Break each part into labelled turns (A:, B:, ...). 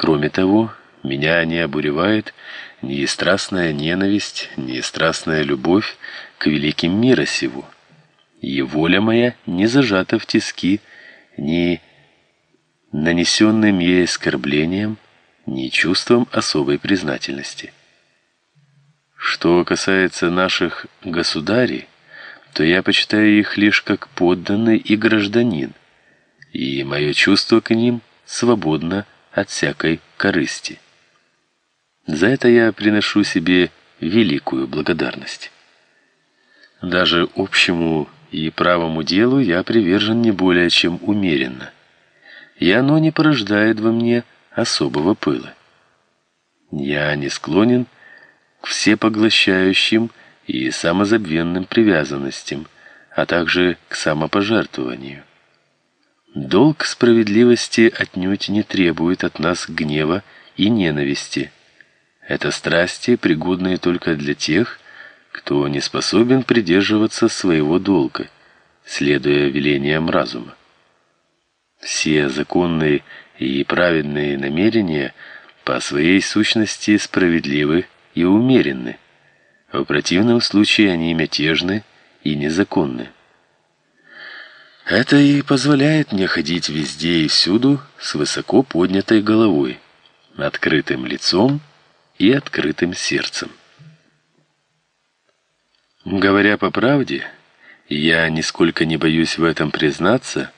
A: Кроме того, меня не обуревает ни страстная ненависть, ни страстная любовь к великим мира сего. И воля моя не зажата в тиски ни нанесенным ей оскорблением, ни чувством особой признательности. Что касается наших государей, то я почитаю их лишь как подданный и гражданин, и мое чувство к ним свободно от всякой корысти. За это я приношу себе великую благодарность. Даже общему и правому делу я привержен не более чем умеренно, и оно не порождает во мне особого пыла. Я не склонен к всепоглощающим и самозабвенным привязанностям, а также к самопожертвованию. Долг справедливости отнюдь не требует от нас гнева и ненависти. Это страсти, пригодные только для тех, кто не способен придерживаться своего долга, следуя велениям разума. Все законные и праведные намерения по своей сущности справедливы и умеренны. В противном случае они мятежны и незаконны. Это и позволяет мне ходить везде и всюду с высоко поднятой головой, открытым лицом и открытым сердцем. Говоря по правде, я нисколько не боюсь в этом признаться,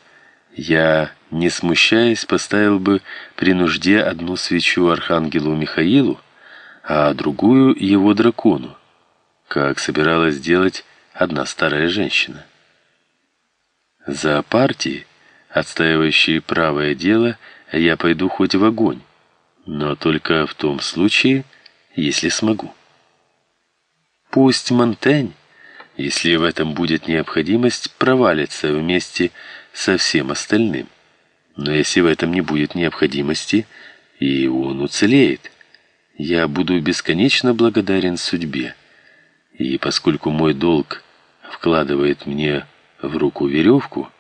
A: я, не смущаясь, поставил бы при нужде одну свечу архангелу Михаилу, а другую его дракону, как собиралась делать одна старая женщина. За партии, отстаивающие правое дело, я пойду хоть в огонь, но только в том случае, если смогу. Пусть Монтень, если в этом будет необходимость, провалится вместе со всем остальным. Но если в этом не будет необходимости, и он уцелеет, я буду бесконечно благодарен судьбе. И поскольку мой долг вкладывает мне в руку веревку,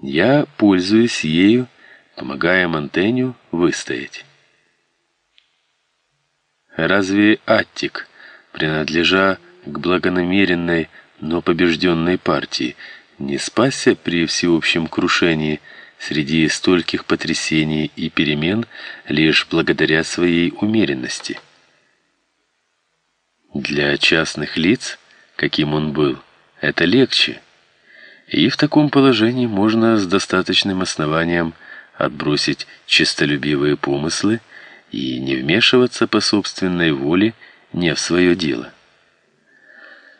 A: я пользуюсь ею, помогая Монтеню выстоять. Разве Аттик, принадлежа к благонамеренной, но побежденной партии, не спасся при всеобщем крушении среди стольких потрясений и перемен лишь благодаря своей умеренности? Для частных лиц, каким он был, это легче – и в таком положении можно с достаточным основанием отбросить честолюбивые помыслы и не вмешиваться по собственной воле не в свое дело.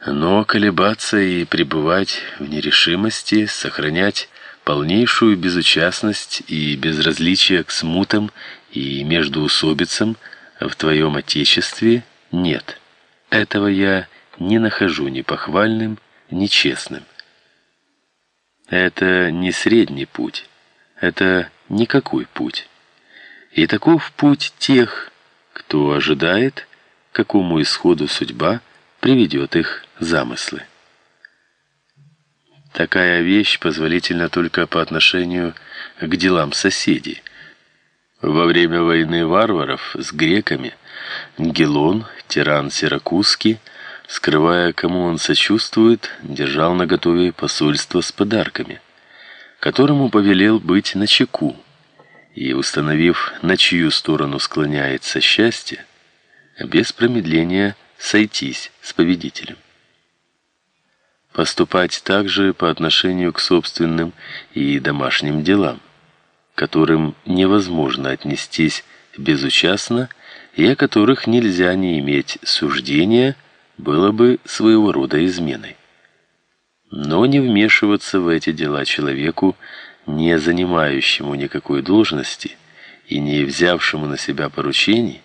A: Но колебаться и пребывать в нерешимости, сохранять полнейшую безучастность и безразличие к смутам и междоусобицам в твоем отечестве нет. Этого я не нахожу ни похвальным, ни честным. Это не средний путь, это никакой путь. И таков путь тех, кто ожидает, какому исходу судьба приведет их замыслы. Такая вещь позволительна только по отношению к делам соседей. Во время войны варваров с греками Гелон, тиран Сиракузский, скрывая, кому он сочувствует, держал наготове посольство с подарками, которому повелел быть начеку, и установив, на чью сторону склоняется счастье, без промедления сойтись с победителем. Поступать также по отношению к собственным и домашним делам, которым невозможно отнестись безучастно и о которых нельзя не иметь суждения было бы своего рода изменой. Но не вмешиваться в эти дела человеку, не занимающему никакой должности и не взявшему на себя поручений,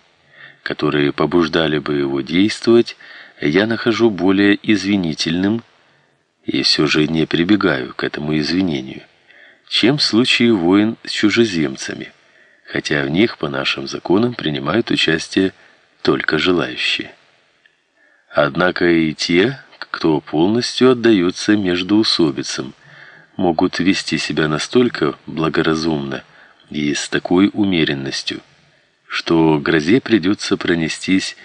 A: которые побуждали бы его действовать, я нахожу более извинительным и все же не прибегаю к этому извинению, чем в случае войн с чужеземцами, хотя в них по нашим законам принимают участие только желающие. Однако и те, кто полностью отдаются междоусобицам, могут вести себя настолько благоразумно и с такой умеренностью, что грозе придется пронестись